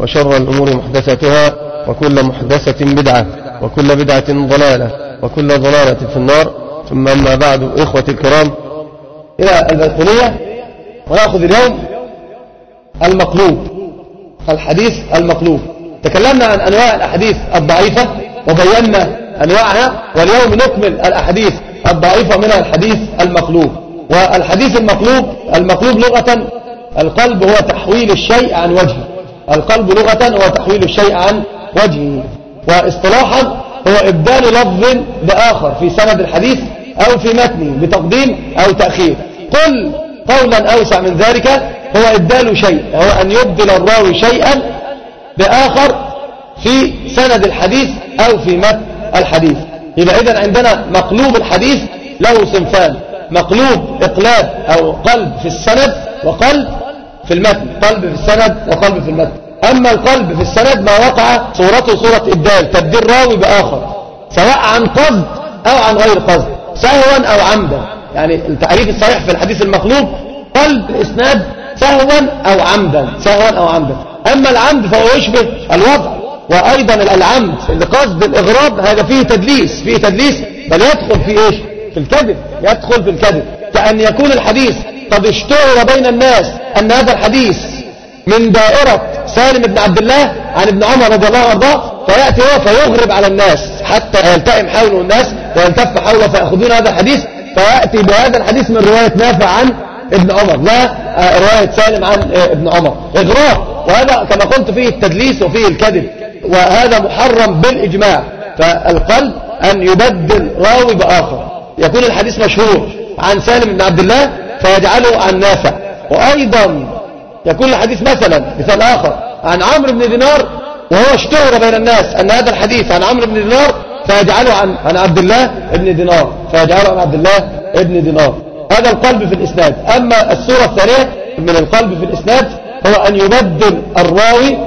وشر الأمور محدثاتها وكل محدثة بدعة وكل بدعة ضلالة وكل ضلالة في النار. ثم أما بعد إخوة الكرام إلى البيقونية ونأخذ اليوم المقلوب الحديث المقلوب. تكلمنا عن أنواع الأحاديث الضعيفة وبينا أنواعها واليوم نكمل الأحاديث الضعيفة منها الحديث المقلوب. والحديث المقلوب المقلوب لغة القلب هو تحويل الشيء عن وجهه القلب لغة هو تحويل الشيء عن وجهه. واصطلاحا هو إبدال لفظ بآخر في سند الحديث أو في متنه بتقديم أو تأخير. قل قولا أوسع من ذلك هو إبدال شيء هو أن يبدل الراوي شيئا بآخر في سند الحديث أو في متن الحديث. يبقى إذن عندنا مقلوب الحديث له صنفان مقلوب إقلاب أو قلب في السند وقلب في المتن قلب في السند وقلب في المتن. أما القلب في السند ما وقع صورته صورة إبدال تبديل راوي بآخر سواء عن قصد أو عن غير قصد سهوا أو عمدا. يعني التعريف الصحيح في الحديث المقلوب قلب الإسناد سهوا أو عمدا سهوا أو عمدا. أما العمد فهو يشبه الوضع وأيضا العمد لقصد الإغراب هذا فيه تدليس فيه تدليس بل يدخل في إيش؟ في الكذب يدخل في الكذب. كأن يكون الحديث قد اشتهر بين الناس أن هذا الحديث من دائرة سالم بن عبد الله عن ابن عمر رضي الله عنه فيأتي هو فيغرب على الناس حتى يلتئم حوله الناس ويلتف حوله فيأخذون هذا الحديث فيأتي بهذا الحديث من رواية نافع عن ابن عمر لا رواية سالم عن ابن عمر. إغراب وهذا كما قلت فيه التدليس وفيه الكذب. وهذا محرم بالإجماع. فالقلب أن يبدل راوي بآخر. يكون الحديث مشهور عن سالم بن عبد الله فيجعله عن نافع. وأيضا يكون الحديث مثلا مثال آخر عن عمرو بن دينار وهو اشتهر بين الناس أن هذا الحديث عن عمرو بن دينار فيجعله عن, عن عبد الله بن دينار فيجعله عن عبد الله بن دينار. هذا القلب في الإسناد. أما الصورة الثانية من القلب في الإسناد هو أن يبدل الراوي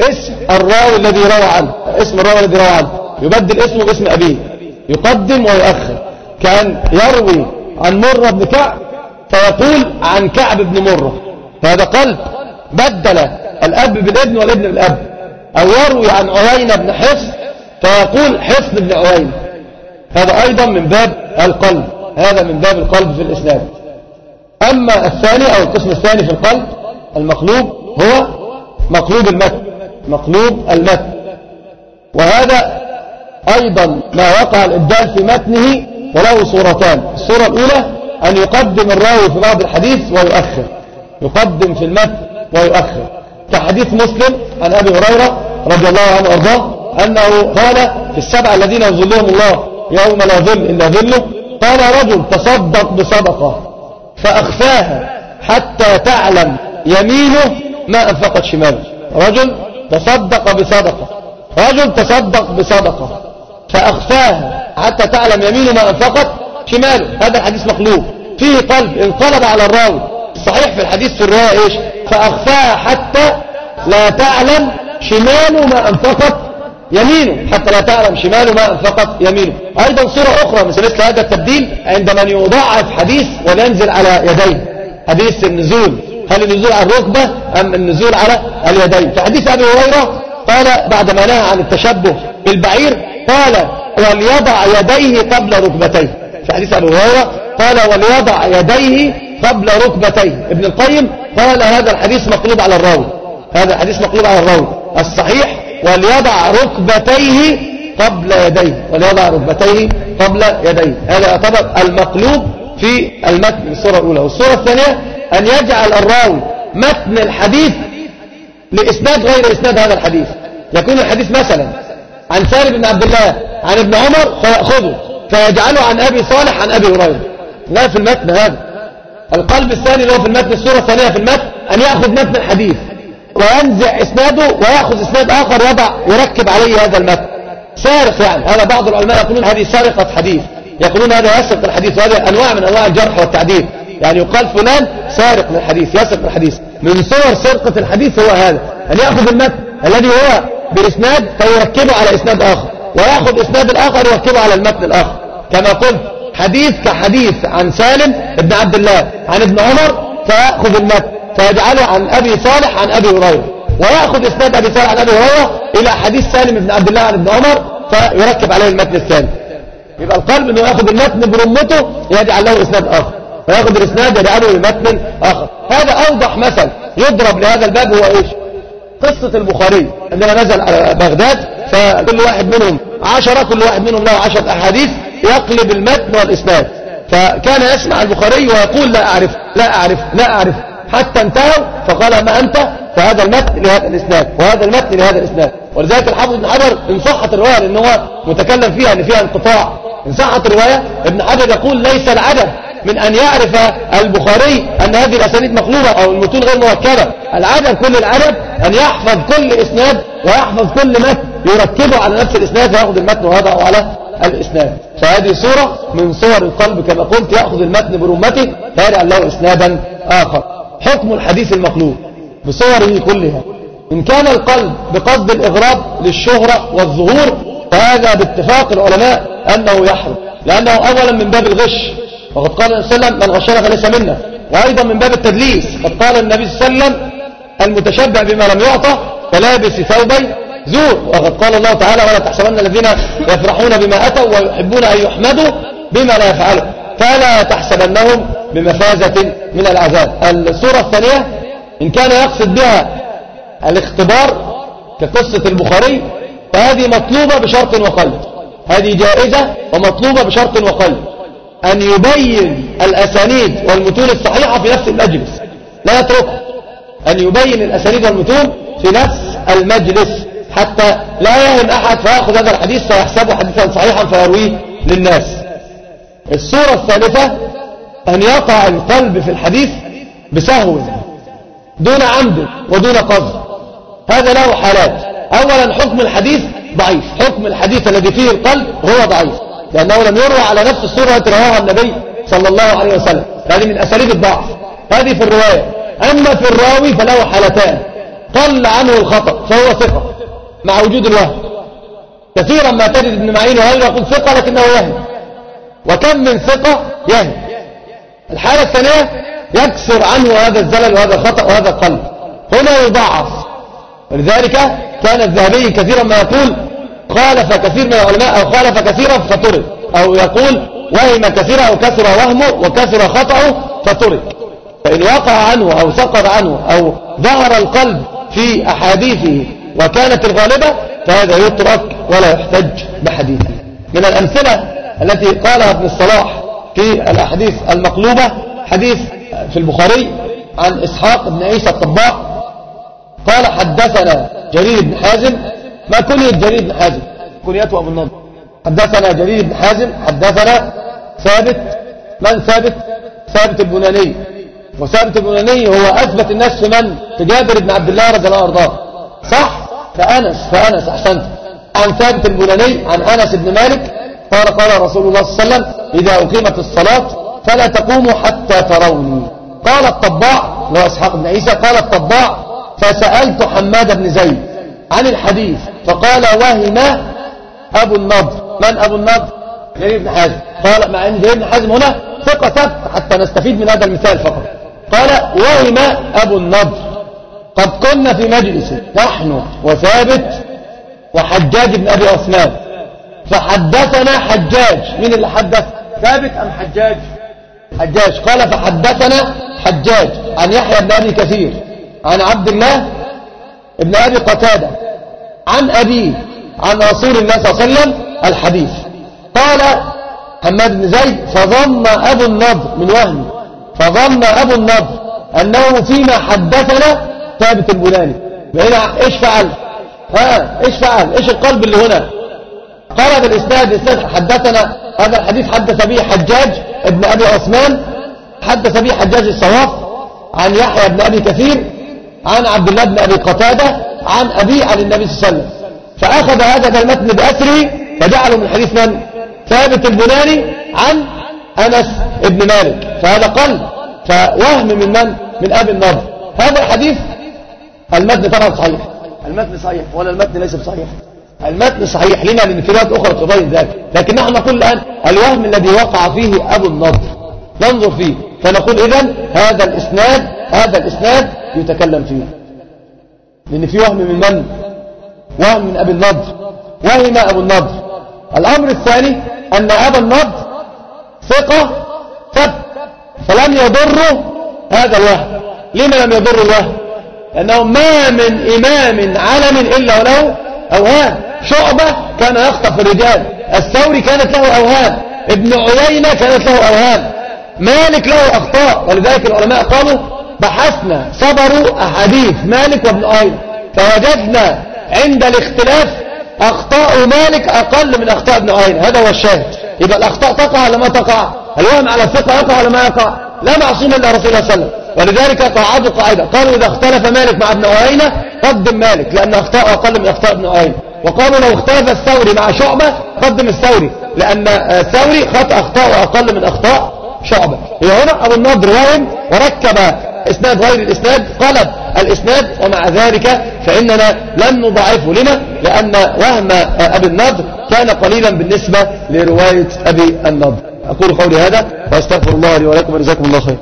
اسم الراوي الذي روى عنه اسم الراوي الذي روى عنه. يبدل اسمه باسم أبيه. يقدم ويؤخر. كان يروي عن مرة بن كعب فيقول عن كعب بن مرة فهذا قلب بدل الأب بالابن والابن بالأب أو يروي عن عيينة بن حفص فيقول حفص بن عيينة. هذا أيضا من باب القلب هذا من باب القلب في الإسلام. أما الثاني أو القسم الثاني في القلب المقلوب هو مقلوب المتن مقلوب المتن وهذا أيضا ما وقع الإبدال في متنه وله صورتان. الصورة الأولى أن يقدم الراوي في بعض الحديث ويؤخر. يقدم في المتن ويؤخر. كحديث مسلم عن أبي هريرة رضي الله عنه وأرضاه أنه قال في السبعة الذين يظلهم الله يوم لا ظل إلا ظله قال رجل تصدق بصدقة فأخفاها حتى تعلم يمينه ما أنفقت شماله. رجل تصدق بصدقة. رجل تصدق بصدقة فأخفاها حتى تعلم يمينه ما أنفقت شماله. هذا الحديث مقلوب فيه قلب انقلب على الراوي. الصحيح في الحديث في الرواية إيش؟ فأخفاها حتى لا تعلم شماله ما أنفقت يمينه. حتى لا تعلم شماله ما أنفقت يمينه. أيضا صورة أخرى مثل مثل هذا التبديل عند من حديث وينزل على يديه حديث النزول. هل النزول على الركبة أم النزول على اليدين؟ في حديث أبي هريرة قال بعدما نهى عن التشبه بالبعير قال وليضع يديه قبل ركبتيه. في حديث أبي هريرة قال وليضع يديه قبل ركبتيه. ابن القيم قال هذا الحديث مقلوب على الراوي. هذا الحديث مقلوب على الراوي. الصحيح وليضع ركبتيه قبل يديه. وليضع ركبتيه قبل يديه. هذا يعتبر المقلوب في المتن الصورة الأولى. والصورة الثانية أن يجعل الراوي متن الحديث لإسناد غير إسناد هذا الحديث. يكون الحديث مثلا عن سالم بن عبد الله عن ابن عمر فيأخذه فيجعله عن أبي صالح عن أبي هريرة. لا في المتن هذا القلب الثاني اللي هو في المتن الصورة الثانية في المتن أن يأخذ متن الحديث وينزع إسناده ويأخذ إسناد آخر يضع يركب عليه هذا المتن. سارق يعني هذا بعض العلماء يقولون هذه سارقة حديث. يقولون هذا يسرق الحديث وهذه أنواع من أنواع الجرح والتعديل. يعني يقال فلان سارق من الحديث يسرق الحديث. من صور سرقة الحديث هو هذا أن يأخذ المتن الذي هو بإسناد فيركبه على إسناد آخر. ويأخذ إسناد الآخر يركبه على المتن الآخر. كما قلت حديث كحديث عن سالم ابن عبد الله عن ابن عمر فيأخذ المتن فيجعله عن أبي صالح عن أبي هريرة. ويأخذ إسناد أبي صالح عن أبي هريرة إلى حديث سالم بن عبد الله عن ابن عمر فيركب عليه المتن الثاني. يبقى القلب إنه يأخذ المتن برمته يجعل له إسناد آخر. فياخذ الإسناد يجعله لمتن آخر. هذا أوضح مثل يضرب لهذا الباب هو إيش؟ قصة البخاري. عندما نزل على بغداد فكل واحد منهم عشرة كل واحد منهم له عشرة أحاديث. يقلب المتن والإسناد فكان يسمع البخاري ويقول لا أعرف لا أعرف لا أعرف. حتى انتهوا فقال ما أنت؟ فهذا المتن لهذا الإسناد وهذا المتن لهذا الإسناد ولذلك الحافظ ابن حجر إن صحت الرواية لأنه هو متكلم فيها أن فيها انقطاع. إن صحت الرواية ابن حجر يقول ليس العدد من أن يعرف البخاري أن هذه الأسانيد مقلوبة أو المتون غير مركبة العدد كل العدد أن يحفظ كل إسناد ويحفظ كل متن يركبه على نفس الإسناد ويأخذ المتن ويضعه على الإسناد. فهذه صورة من صور القلب كما قلت يأخذ المتن برمته فيجعل له إسنادا آخر. حكم الحديث المقلوب بصوره كلها. إن كان القلب بقصد الإغراب للشهرة والظهور فهذا باتفاق العلماء أنه يحرم لأنه أولا من باب الغش. وقد قال النبي صلى الله عليه وسلم من غشنا منا. وأيضا من باب التدليس. قد قال النبي صلى الله عليه وسلم المتشبع بما لم يعطى فلابس ثوبي زور. وقد قال الله تعالى ولا تحسبن الذين يفرحون بما أتوا ويحبون أن يحمدوا بما لا يفعلوا فلا تحسبنهم بمفازة من العذاب. السورة الثانية إن كان يقصد بها الاختبار كقصة البخاري فهذه مطلوبة بشرط وقلب. هذه جائزة ومطلوبة بشرط وقلب. أن يبين الأسانيد والمتون الصحيحة في نفس المجلس. لا يتركه أن يبين الأسانيد والمتون في نفس المجلس. حتى لا يهم أحد فيأخذ هذا الحديث فيحسبه حديثا صحيحا فيرويه للناس. الصورة الثالثة أن يقع القلب في الحديث بسهو. دون عمد ودون قصد. هذا له حالات. أولا حكم الحديث ضعيف. حكم الحديث الذي فيه القلب هو ضعيف. لأنه لم يروى على نفس الصورة التي رواها النبي صلى الله عليه وسلم. هذه من أساليب الضعف. هذه في الرواية. أما في الراوي فله حالتان. قل عنه الخطأ فهو ثقة. مع وجود الوهم كثيرا ما تجد ابن معين وهذا يقول ثقة لكنه يهم وكم من ثقة يهم الحالة الثانية يكسر عنه هذا الزلل وهذا الخطأ وهذا القلب. هنا يضعف. ولذلك كان الذهبي كثيرا ما يقول خالف كثير من العلماء أو خالف كثيرا فطرد أو يقول وهم كثيرا أو كثر وهمه وكثر خطأه فطرد فإن وقع عنه أو سقط عنه أو ظهر القلب في أحاديثه وكانت الغالبة فهذا يترك ولا يحتج بحديثه من الأمثلة التي قالها ابن الصلاح في الأحاديث المقلوبة حديث في البخاري عن إسحاق بن عيسى الطباع قال حدثنا جرير بن حازم. ما كنية جرير بن حازم؟ كنيته أبو النضر. حدثنا جرير بن حازم حدثنا ثابت. من ثابت؟ ثابت البناني. وثابت البناني هو أثبت الناس في من؟ في جابر بن عبد الله رضي الله عنه. صح؟ فأنس فأنس أحسنت. عن ثابت البناني عن أنس بن مالك قال قال رسول الله صلى الله عليه وسلم إذا أقيمت الصلاة فلا تقوموا حتى تروني. قال الطباع اللي هو إسحاق بن عيسى قال الطباع فسألت حماد بن زيد عن الحديث فقال وهم أبو النضر. من أبو النضر؟ جرير بن حازم. قال مع أن جرير بن حازم هنا ثقة حتى نستفيد من هذا المثال فقط. قال وهم أبو النضر. قد كنا في مجلس نحن وثابت وحجاج بن أبي عثمان. فحدثنا حجاج مين اللي حدث؟ ثابت أم حجاج؟ حجاج. قال فحدثنا حجاج عن يحيى بن أبي كثير عن عبد الله بن أبي قتادة عن أبيه عن رسول الله صلى الله عليه وسلم الحديث. قال حماد بن زيد فظن أبو النضر من وهم فظن أبو النضر أنه فيما حدثنا ثابت البناني. هنا إيش فعل؟ ها إيش فعل؟ إيش القلب اللي هنا؟ قال الإسناد حدثنا هذا الحديث حدث به حجاج ابن أبي عثمان حدث به حجاج الصواف عن يحيى بن أبي كثير عن عبد الله بن أبي قتادة عن أبي عن النبي صلى الله عليه وسلم. فأخذ هذا المتن بأسره فجعله من حديث من؟ ثابت البناني عن أنس بن مالك. فهذا قلب فوهم من من؟ من أبي النضر. هذا الحديث المتن طبعا صحيح. المتن صحيح ولا المتن ليس بصحيح؟ المتن صحيح لنا في روايات أخرى تبين ذلك. لكن نحن نقول الآن الوهم الذي وقع فيه أبو النضر. ننظر فيه. فنقول إذن هذا الإسناد هذا الإسناد يتكلم فيه. لأن في وهم من من؟ وهم من أبي النضر. وهم أبو النضر. الأمر الثاني أن أبا النضر ثقة ثبت فلم يضره هذا الوهم. لما لم يضر الوهم؟ لأنه ما من إمام علم إلا وله أوهام. شعبة كان يخطف الرجال. الثوري كانت له أوهام. ابن عيينة كانت له أوهام. مالك له أخطاء. ولذلك العلماء قالوا بحثنا صبروا أحاديث مالك وابن عيينة. فوجدنا عند الاختلاف أخطاء مالك أقل من أخطاء ابن عيينة. هذا هو الشاهد. يبقى الأخطاء تقع ولا ما تقع؟ الوهم على الثقة يقع ولا ما يقع؟ لا معصوم إلا رسول الله صلى الله عليه وسلم. ولذلك قاعدوا قاعدة. قالوا إذا اختلف مالك مع ابن عيينة قدم مالك لأن أخطاء أقل من أخطاء ابن عيينة. وقالوا لو اختلف الثوري مع شعبة قدم الثوري لأن الثوري خطأ أخطاء أقل من أخطاء شعبة. إذا هنا أبو النضر وهم وركب إسناد غير الإسناد قلب الإسناد ومع ذلك فإننا لن نضعفه لما لأن وهم أبي النضر كان قليلا بالنسبة لرواية أبي النضر. أقول قولي هذا وأستغفر الله لي ولكم ورزاكم الله خير.